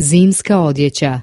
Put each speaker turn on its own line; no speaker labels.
Zimska odjeća.